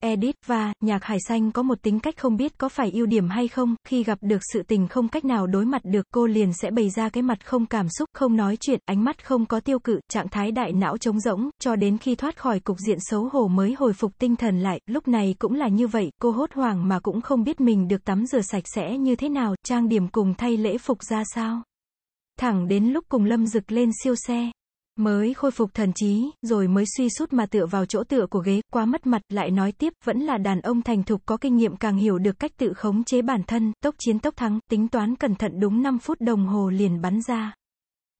Edit và, nhạc hải xanh có một tính cách không biết có phải ưu điểm hay không, khi gặp được sự tình không cách nào đối mặt được, cô liền sẽ bày ra cái mặt không cảm xúc, không nói chuyện, ánh mắt không có tiêu cự, trạng thái đại não trống rỗng, cho đến khi thoát khỏi cục diện xấu hổ mới hồi phục tinh thần lại, lúc này cũng là như vậy, cô hốt hoảng mà cũng không biết mình được tắm rửa sạch sẽ như thế nào, trang điểm cùng thay lễ phục ra sao. Thẳng đến lúc cùng Lâm Dực lên siêu xe, mới khôi phục thần trí, rồi mới suy sút mà tựa vào chỗ tựa của ghế, quá mất mặt, lại nói tiếp, vẫn là đàn ông thành thục có kinh nghiệm càng hiểu được cách tự khống chế bản thân, tốc chiến tốc thắng, tính toán cẩn thận đúng 5 phút đồng hồ liền bắn ra.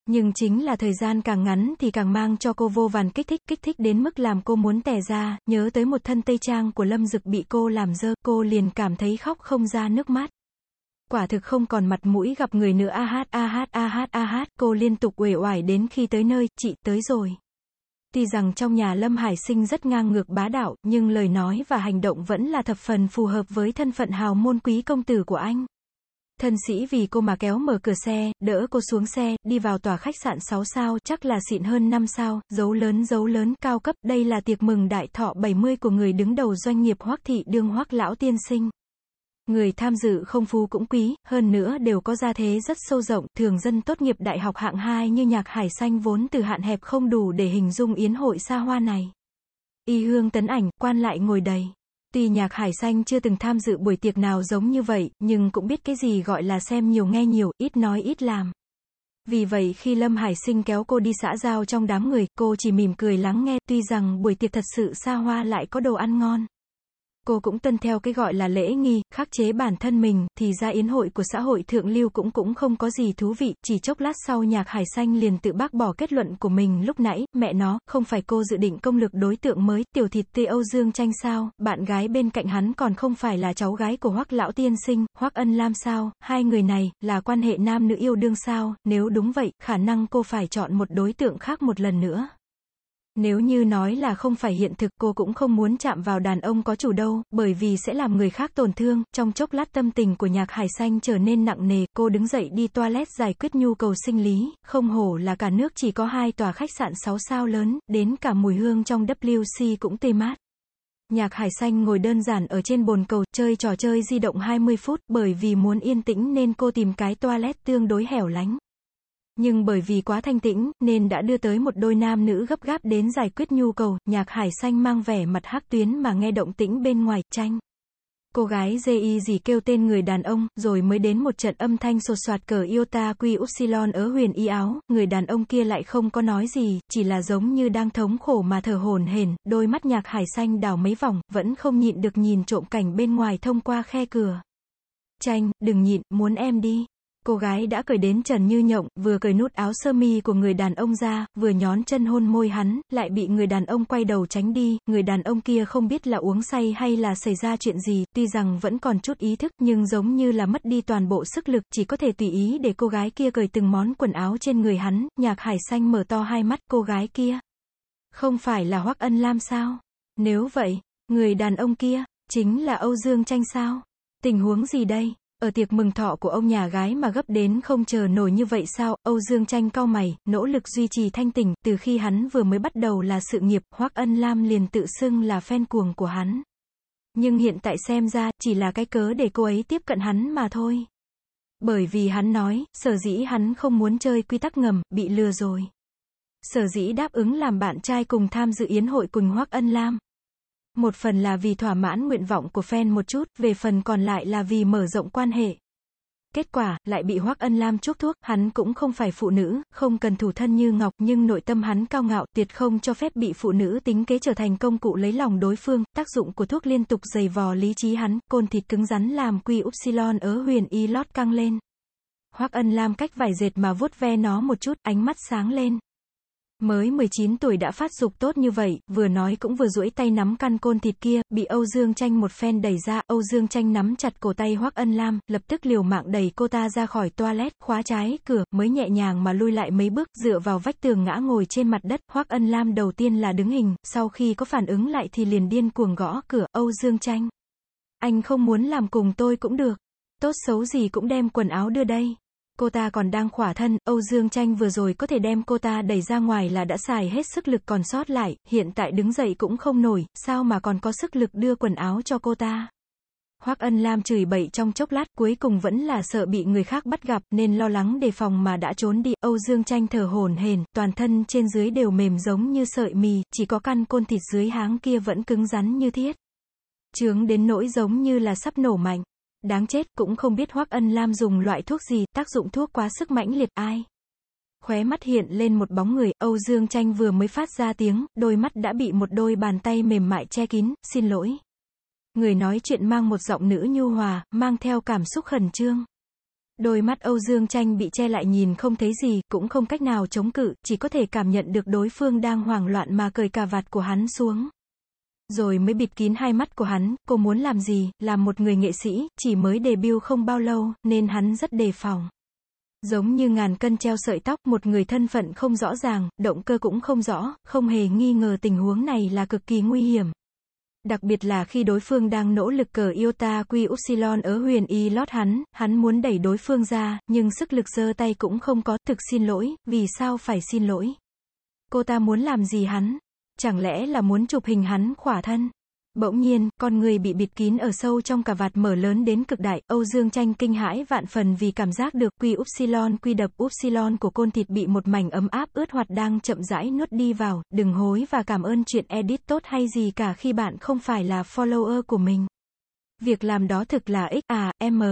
Nhưng chính là thời gian càng ngắn thì càng mang cho cô vô vàn kích thích, kích thích đến mức làm cô muốn tè ra, nhớ tới một thân tây trang của Lâm Dực bị cô làm dơ, cô liền cảm thấy khóc không ra nước mắt quả thực không còn mặt mũi gặp người nữa a hát a hát a hát a hát, cô liên tục uể oải đến khi tới nơi, chị tới rồi. Tuy rằng trong nhà Lâm Hải Sinh rất ngang ngược bá đạo, nhưng lời nói và hành động vẫn là thập phần phù hợp với thân phận hào môn quý công tử của anh. Thân sĩ vì cô mà kéo mở cửa xe, đỡ cô xuống xe, đi vào tòa khách sạn 6 sao, chắc là xịn hơn 5 sao, dấu lớn dấu lớn, cao cấp, đây là tiệc mừng đại thọ 70 của người đứng đầu doanh nghiệp Hoắc thị đương Hoắc lão tiên sinh. Người tham dự không phú cũng quý, hơn nữa đều có gia thế rất sâu rộng, thường dân tốt nghiệp đại học hạng 2 như nhạc hải xanh vốn từ hạn hẹp không đủ để hình dung yến hội xa hoa này. Y hương tấn ảnh, quan lại ngồi đầy. Tuy nhạc hải xanh chưa từng tham dự buổi tiệc nào giống như vậy, nhưng cũng biết cái gì gọi là xem nhiều nghe nhiều, ít nói ít làm. Vì vậy khi Lâm Hải Sinh kéo cô đi xã giao trong đám người, cô chỉ mỉm cười lắng nghe, tuy rằng buổi tiệc thật sự xa hoa lại có đồ ăn ngon cô cũng tuân theo cái gọi là lễ nghi, khắc chế bản thân mình, thì ra yến hội của xã hội thượng lưu cũng cũng không có gì thú vị, chỉ chốc lát sau nhạc hải xanh liền tự bác bỏ kết luận của mình lúc nãy, mẹ nó, không phải cô dự định công lực đối tượng mới, tiểu thịt tê Âu Dương tranh sao, bạn gái bên cạnh hắn còn không phải là cháu gái của hoắc lão tiên sinh, hoắc ân lam sao, hai người này, là quan hệ nam nữ yêu đương sao, nếu đúng vậy, khả năng cô phải chọn một đối tượng khác một lần nữa. Nếu như nói là không phải hiện thực cô cũng không muốn chạm vào đàn ông có chủ đâu, bởi vì sẽ làm người khác tổn thương, trong chốc lát tâm tình của nhạc hải xanh trở nên nặng nề, cô đứng dậy đi toilet giải quyết nhu cầu sinh lý, không hổ là cả nước chỉ có hai tòa khách sạn 6 sao lớn, đến cả mùi hương trong WC cũng tê mát. Nhạc hải xanh ngồi đơn giản ở trên bồn cầu, chơi trò chơi di động 20 phút, bởi vì muốn yên tĩnh nên cô tìm cái toilet tương đối hẻo lánh. Nhưng bởi vì quá thanh tĩnh, nên đã đưa tới một đôi nam nữ gấp gáp đến giải quyết nhu cầu, nhạc hải xanh mang vẻ mặt hắc tuyến mà nghe động tĩnh bên ngoài, tranh. Cô gái dê y gì kêu tên người đàn ông, rồi mới đến một trận âm thanh sột soạt cờ iota quy upsilon ở huyền y áo, người đàn ông kia lại không có nói gì, chỉ là giống như đang thống khổ mà thở hồn hển, đôi mắt nhạc hải xanh đảo mấy vòng, vẫn không nhịn được nhìn trộm cảnh bên ngoài thông qua khe cửa. Tranh, đừng nhịn, muốn em đi. Cô gái đã cởi đến trần như nhộng, vừa cởi nút áo sơ mi của người đàn ông ra, vừa nhón chân hôn môi hắn, lại bị người đàn ông quay đầu tránh đi, người đàn ông kia không biết là uống say hay là xảy ra chuyện gì, tuy rằng vẫn còn chút ý thức, nhưng giống như là mất đi toàn bộ sức lực, chỉ có thể tùy ý để cô gái kia cởi từng món quần áo trên người hắn, nhạc hải xanh mở to hai mắt cô gái kia. Không phải là Hoắc Ân Lam sao? Nếu vậy, người đàn ông kia, chính là Âu Dương Tranh sao? Tình huống gì đây? Ở tiệc mừng thọ của ông nhà gái mà gấp đến không chờ nổi như vậy sao, Âu Dương Tranh cau mày, nỗ lực duy trì thanh tỉnh, từ khi hắn vừa mới bắt đầu là sự nghiệp, Hoắc Ân Lam liền tự xưng là fan cuồng của hắn. Nhưng hiện tại xem ra, chỉ là cái cớ để cô ấy tiếp cận hắn mà thôi. Bởi vì hắn nói, sở dĩ hắn không muốn chơi quy tắc ngầm, bị lừa rồi. Sở dĩ đáp ứng làm bạn trai cùng tham dự yến hội cùng Hoắc Ân Lam. Một phần là vì thỏa mãn nguyện vọng của fan một chút, về phần còn lại là vì mở rộng quan hệ. Kết quả, lại bị Hoắc Ân Lam chuốc thuốc, hắn cũng không phải phụ nữ, không cần thủ thân như ngọc, nhưng nội tâm hắn cao ngạo, tuyệt không cho phép bị phụ nữ tính kế trở thành công cụ lấy lòng đối phương, tác dụng của thuốc liên tục dày vò lý trí hắn, côn thịt cứng rắn làm quy upsilon ớ huyền y lót căng lên. Hoắc Ân Lam cách vải dệt mà vuốt ve nó một chút, ánh mắt sáng lên. Mới 19 tuổi đã phát dục tốt như vậy, vừa nói cũng vừa duỗi tay nắm căn côn thịt kia, bị Âu Dương Tranh một phen đẩy ra, Âu Dương Tranh nắm chặt cổ tay Hoắc Ân Lam, lập tức liều mạng đẩy cô ta ra khỏi toilet, khóa trái cửa, mới nhẹ nhàng mà lui lại mấy bước, dựa vào vách tường ngã ngồi trên mặt đất, Hoắc Ân Lam đầu tiên là đứng hình, sau khi có phản ứng lại thì liền điên cuồng gõ cửa, Âu Dương Tranh. Anh không muốn làm cùng tôi cũng được. Tốt xấu gì cũng đem quần áo đưa đây cô ta còn đang khỏa thân, Âu Dương Tranh vừa rồi có thể đem cô ta đẩy ra ngoài là đã xài hết sức lực còn sót lại, hiện tại đứng dậy cũng không nổi, sao mà còn có sức lực đưa quần áo cho cô ta. Hoắc Ân Lam chửi bậy trong chốc lát, cuối cùng vẫn là sợ bị người khác bắt gặp, nên lo lắng đề phòng mà đã trốn đi. Âu Dương Tranh thở hổn hển, toàn thân trên dưới đều mềm giống như sợi mì, chỉ có căn côn thịt dưới háng kia vẫn cứng rắn như thiết. Trướng đến nỗi giống như là sắp nổ mạnh. Đáng chết, cũng không biết Hoắc Ân Lam dùng loại thuốc gì, tác dụng thuốc quá sức mãnh liệt ai. Khóe mắt hiện lên một bóng người, Âu Dương Tranh vừa mới phát ra tiếng, đôi mắt đã bị một đôi bàn tay mềm mại che kín, xin lỗi. Người nói chuyện mang một giọng nữ nhu hòa, mang theo cảm xúc khẩn trương. Đôi mắt Âu Dương Tranh bị che lại nhìn không thấy gì, cũng không cách nào chống cự, chỉ có thể cảm nhận được đối phương đang hoảng loạn mà cởi cà vạt của hắn xuống. Rồi mới bịt kín hai mắt của hắn, cô muốn làm gì, làm một người nghệ sĩ, chỉ mới debut không bao lâu, nên hắn rất đề phòng. Giống như ngàn cân treo sợi tóc, một người thân phận không rõ ràng, động cơ cũng không rõ, không hề nghi ngờ tình huống này là cực kỳ nguy hiểm. Đặc biệt là khi đối phương đang nỗ lực cờ Iota Quy Upsilon ở huyền y lót hắn, hắn muốn đẩy đối phương ra, nhưng sức lực giơ tay cũng không có, thực xin lỗi, vì sao phải xin lỗi? Cô ta muốn làm gì hắn? Chẳng lẽ là muốn chụp hình hắn khỏa thân? Bỗng nhiên, con người bị bịt kín ở sâu trong cả vạt mở lớn đến cực đại, Âu Dương Tranh kinh hãi vạn phần vì cảm giác được quy upsilon quy đập upsilon của côn thịt bị một mảnh ấm áp ướt hoạt đang chậm rãi nuốt đi vào, đừng hối và cảm ơn chuyện edit tốt hay gì cả khi bạn không phải là follower của mình. Việc làm đó thực là x à, m,